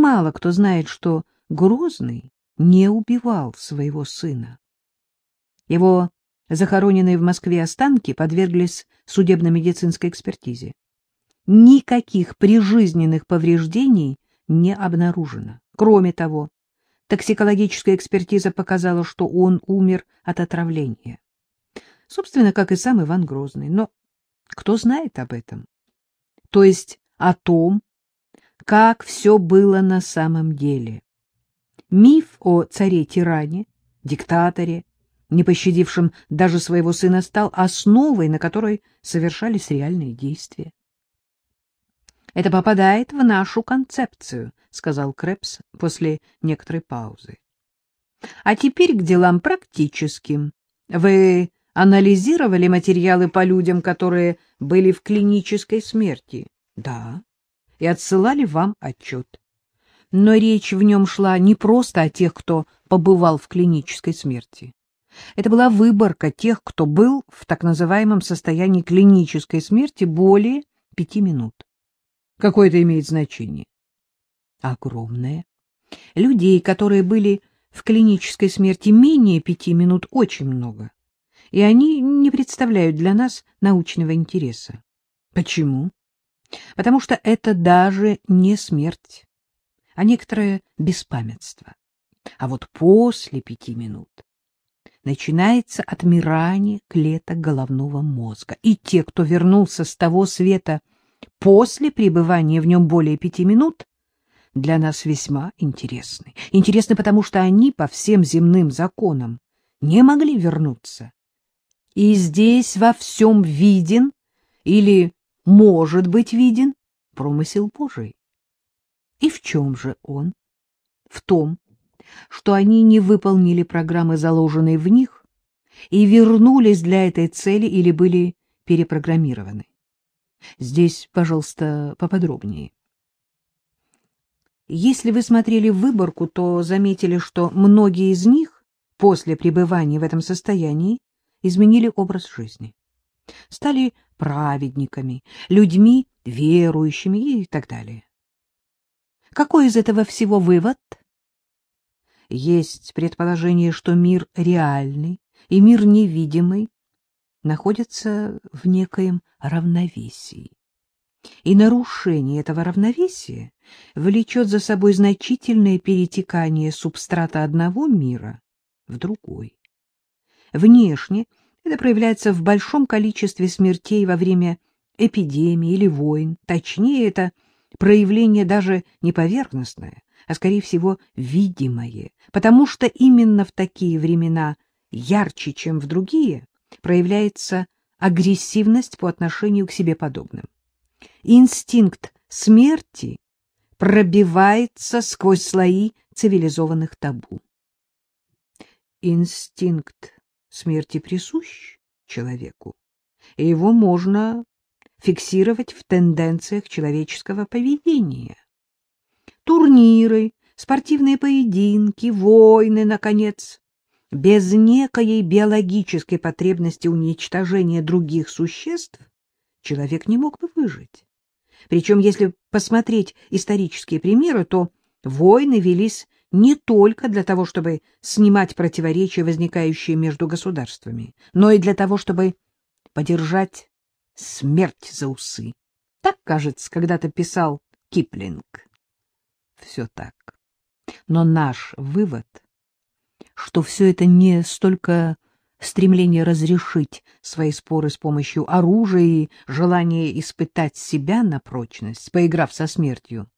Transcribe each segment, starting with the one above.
мало кто знает, что Грозный не убивал своего сына. Его захороненные в Москве останки подверглись судебно-медицинской экспертизе. Никаких прижизненных повреждений не обнаружено. Кроме того, токсикологическая экспертиза показала, что он умер от отравления. Собственно, как и сам Иван Грозный. Но кто знает об этом? То есть о том, как все было на самом деле. Миф о царе-тиране, диктаторе, не пощадившем даже своего сына, стал основой, на которой совершались реальные действия. «Это попадает в нашу концепцию», — сказал Крепс после некоторой паузы. «А теперь к делам практическим. Вы анализировали материалы по людям, которые были в клинической смерти?» «Да». «И отсылали вам отчет. Но речь в нем шла не просто о тех, кто побывал в клинической смерти. Это была выборка тех, кто был в так называемом состоянии клинической смерти более пяти минут. Какое это имеет значение? Огромное. Людей, которые были в клинической смерти менее пяти минут, очень много. И они не представляют для нас научного интереса. Почему? Потому что это даже не смерть, а некоторое беспамятство. А вот после пяти минут начинается отмирание клеток головного мозга. И те, кто вернулся с того света после пребывания в нем более пяти минут, для нас весьма интересны. Интересны потому, что они по всем земным законам не могли вернуться. И здесь во всем виден или может быть виден промысел Божий. И в чем же он? В том, что они не выполнили программы, заложенные в них, и вернулись для этой цели или были перепрограммированы. Здесь, пожалуйста, поподробнее. Если вы смотрели выборку, то заметили, что многие из них после пребывания в этом состоянии изменили образ жизни. Стали праведниками, людьми верующими и так далее. Какой из этого всего вывод? Есть предположение, что мир реальный и мир невидимый находятся в некоем равновесии. И нарушение этого равновесия влечет за собой значительное перетекание субстрата одного мира в другой. Внешне это проявляется в большом количестве смертей во время эпидемий или войн. Точнее, это проявление даже не поверхностное, а, скорее всего, видимое, потому что именно в такие времена ярче, чем в другие, проявляется агрессивность по отношению к себе подобным. Инстинкт смерти пробивается сквозь слои цивилизованных табу. Инстинкт смерти присущ человеку, и его можно фиксировать в тенденциях человеческого поведения. Турниры, спортивные поединки, войны, наконец, без некоей биологической потребности уничтожения других существ человек не мог бы выжить. Причем, если посмотреть исторические примеры, то войны велись не только для того, чтобы снимать противоречия, возникающие между государствами, но и для того, чтобы подержать смерть за усы. Так, кажется, когда-то писал Киплинг. Все так. Но наш вывод, что все это не столько стремление разрешить свои споры с помощью оружия и желание испытать себя на прочность, поиграв со смертью,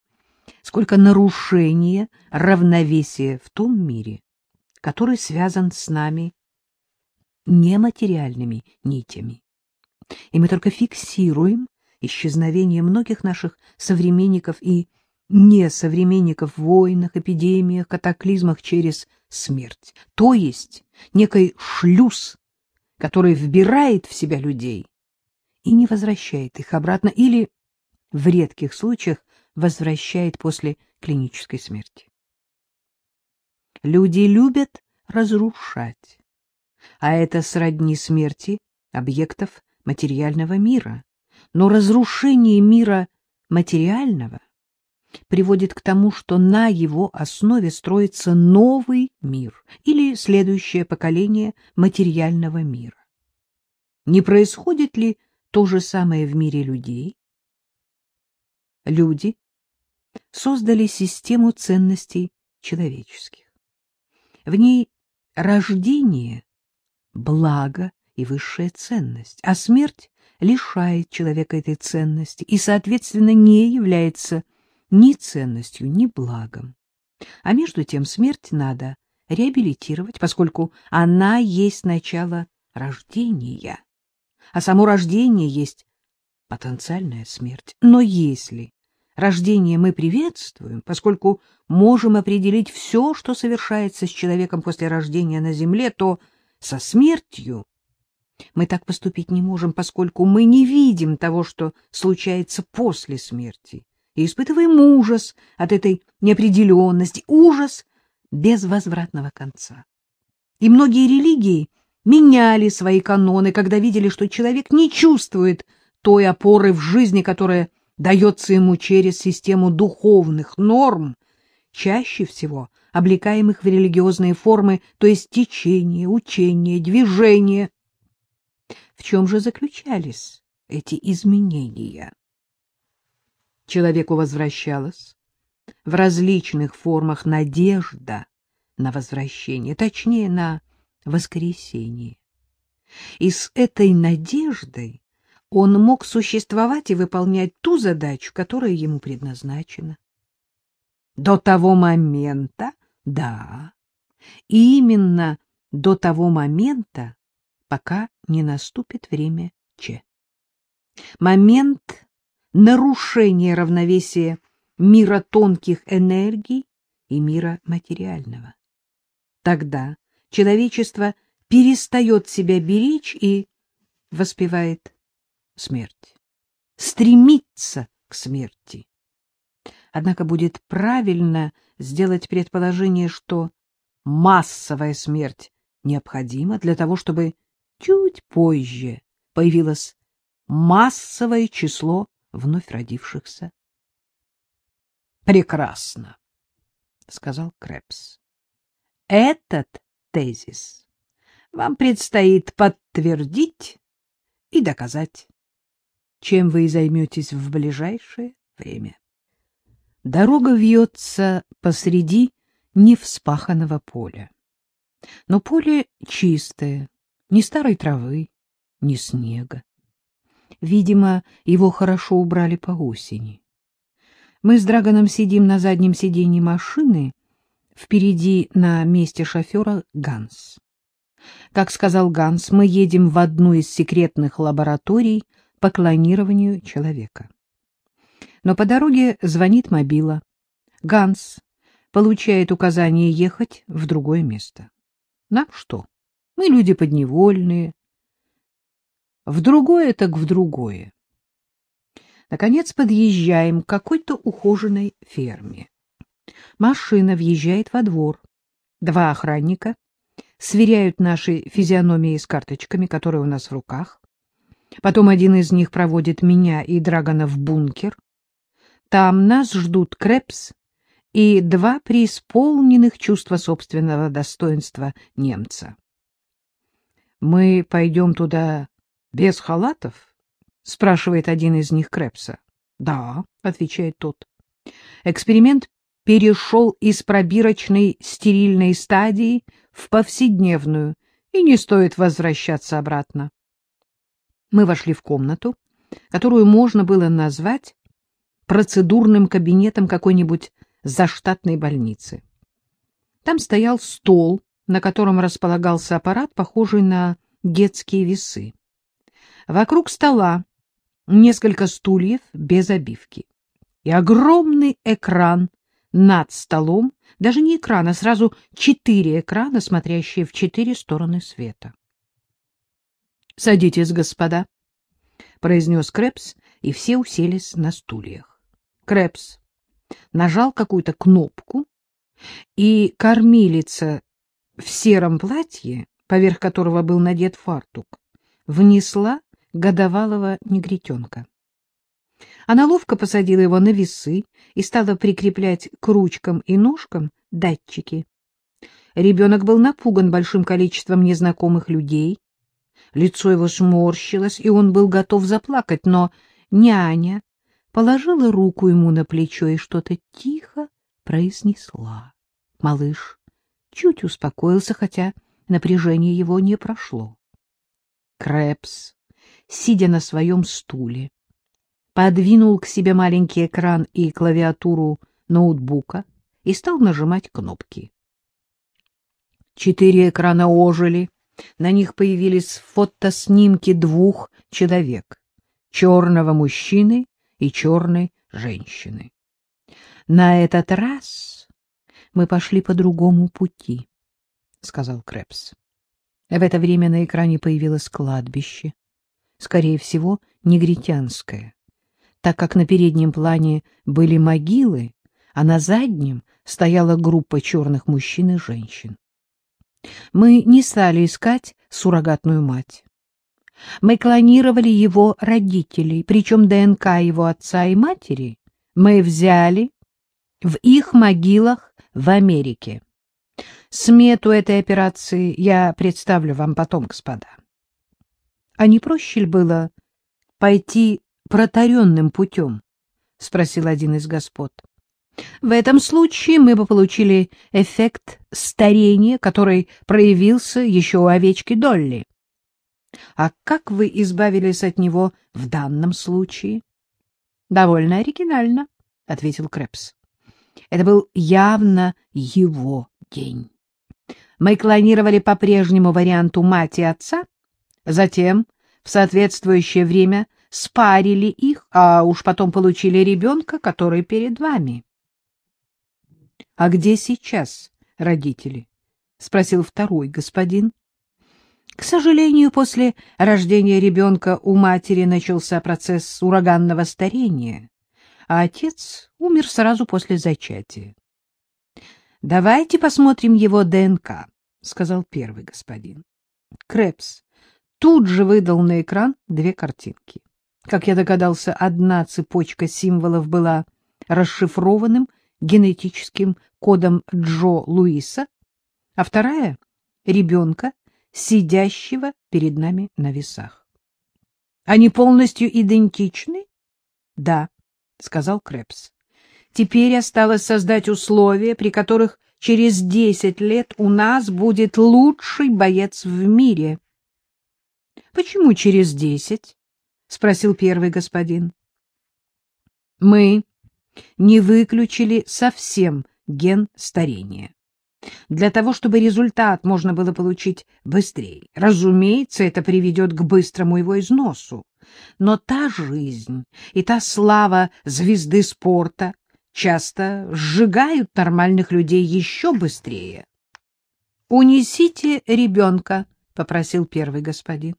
сколько нарушение равновесия в том мире, который связан с нами нематериальными нитями. И мы только фиксируем исчезновение многих наших современников и несовременников в войнах, эпидемиях, катаклизмах через смерть, то есть некий шлюз, который вбирает в себя людей и не возвращает их обратно или, в редких случаях, возвращает после клинической смерти. Люди любят разрушать, а это сродни смерти объектов материального мира. Но разрушение мира материального приводит к тому, что на его основе строится новый мир или следующее поколение материального мира. Не происходит ли то же самое в мире людей? Люди создали систему ценностей человеческих. В ней рождение — благо и высшая ценность, а смерть лишает человека этой ценности и, соответственно, не является ни ценностью, ни благом. А между тем смерть надо реабилитировать, поскольку она есть начало рождения, а само рождение есть потенциальная смерть. Но если рождение мы приветствуем, поскольку можем определить все, что совершается с человеком после рождения на земле, то со смертью мы так поступить не можем, поскольку мы не видим того, что случается после смерти, и испытываем ужас от этой неопределенности, ужас без возвратного конца. И многие религии меняли свои каноны, когда видели, что человек не чувствует той опоры в жизни, которая дается ему через систему духовных норм, чаще всего облекаемых в религиозные формы, то есть течение, учение, движение. В чем же заключались эти изменения? Человеку возвращалась в различных формах надежда на возвращение, точнее, на воскресение. И с этой надеждой он мог существовать и выполнять ту задачу, которая ему предназначена. До того момента, да, именно до того момента, пока не наступит время Ч. Момент нарушения равновесия мира тонких энергий и мира материального. Тогда человечество перестает себя беречь и воспевает смерть, стремится к смерти. Однако будет правильно сделать предположение, что массовая смерть необходима для того, чтобы чуть позже появилось массовое число вновь родившихся. — Прекрасно, — сказал Крэпс. — Этот тезис вам предстоит подтвердить и доказать, чем вы и займетесь в ближайшее время. Дорога вьется посреди невспаханного поля. Но поле чистое, ни старой травы, ни снега. Видимо, его хорошо убрали по осени. Мы с Драгоном сидим на заднем сиденье машины, впереди на месте шофера Ганс. Как сказал Ганс, мы едем в одну из секретных лабораторий по клонированию человека. Но по дороге звонит мобила. Ганс получает указание ехать в другое место. Нам что? Мы люди подневольные. В другое так в другое. Наконец подъезжаем к какой-то ухоженной ферме. Машина въезжает во двор. Два охранника сверяют наши физиономии с карточками, которые у нас в руках. Потом один из них проводит меня и Драгона в бункер. Там нас ждут Крепс и два преисполненных чувства собственного достоинства немца. «Мы пойдем туда без халатов?» — спрашивает один из них Крепса. «Да», — отвечает тот. Эксперимент перешел из пробирочной стерильной стадии в повседневную, и не стоит возвращаться обратно. Мы вошли в комнату, которую можно было назвать процедурным кабинетом какой-нибудь заштатной больницы. Там стоял стол, на котором располагался аппарат, похожий на детские весы. Вокруг стола несколько стульев без обивки и огромный экран над столом, даже не экран, а сразу четыре экрана, смотрящие в четыре стороны света. — Садитесь, господа, — произнес Крэпс, и все уселись на стульях. Крэпс нажал какую-то кнопку, и кормилица в сером платье, поверх которого был надет фартук, внесла годовалого негритенка. Она ловко посадила его на весы и стала прикреплять к ручкам и ножкам датчики. Ребенок был напуган большим количеством незнакомых людей. Лицо его сморщилось, и он был готов заплакать, но няня положила руку ему на плечо и что-то тихо произнесла. Малыш чуть успокоился, хотя напряжение его не прошло. Крэпс, сидя на своем стуле, подвинул к себе маленький экран и клавиатуру ноутбука и стал нажимать кнопки. Четыре экрана ожили, на них появились фотоснимки двух человек — черного мужчины и черной женщины. На этот раз мы пошли по другому пути, — сказал Крэпс. В это время на экране появилось кладбище, скорее всего, негритянское, так как на переднем плане были могилы, а на заднем стояла группа черных мужчин и женщин. Мы не стали искать суррогатную мать. Мы клонировали его родителей, причем ДНК его отца и матери мы взяли в их могилах в Америке. Смету этой операции я представлю вам потом, господа. А не проще ли было пойти протаренным путем? — спросил один из господ. В этом случае мы бы получили эффект старения, который проявился еще у овечки Долли. А как вы избавились от него в данном случае? — Довольно оригинально, — ответил Крэпс. Это был явно его день. Мы клонировали по прежнему варианту мать и отца, затем в соответствующее время спарили их, а уж потом получили ребенка, который перед вами. — А где сейчас родители? — спросил второй господин. К сожалению, после рождения ребенка у матери начался процесс ураганного старения, а отец умер сразу после зачатия. — Давайте посмотрим его ДНК, — сказал первый господин. Крэпс тут же выдал на экран две картинки. Как я догадался, одна цепочка символов была расшифрованным генетическим кодом Джо Луиса, а вторая — ребенка, сидящего перед нами на весах. — Они полностью идентичны? — Да, — сказал Крэпс. — Теперь осталось создать условия, при которых через десять лет у нас будет лучший боец в мире. — Почему через десять? — спросил первый господин. — Мы не выключили совсем ген старения. Для того, чтобы результат можно было получить быстрее. Разумеется, это приведет к быстрому его износу. Но та жизнь и та слава звезды спорта часто сжигают нормальных людей еще быстрее. «Унесите ребенка», — попросил первый господин.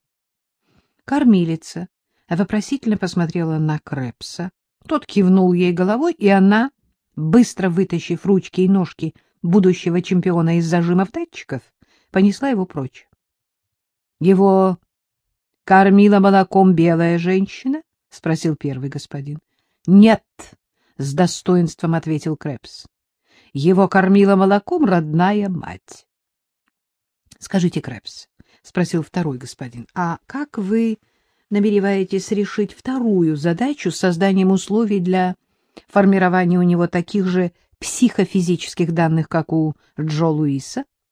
Кормилица вопросительно посмотрела на Крепса. Тот кивнул ей головой, и она, быстро вытащив ручки и ножки будущего чемпиона из зажимов датчиков, понесла его прочь. — Его кормила молоком белая женщина? — спросил первый господин. — Нет, — с достоинством ответил Крэпс. — Его кормила молоком родная мать. — Скажите, Крэпс, — спросил второй господин, — а как вы намереваетесь решить вторую задачу с созданием условий для формирования у него таких же психофизических данных, как у Джо Луиса?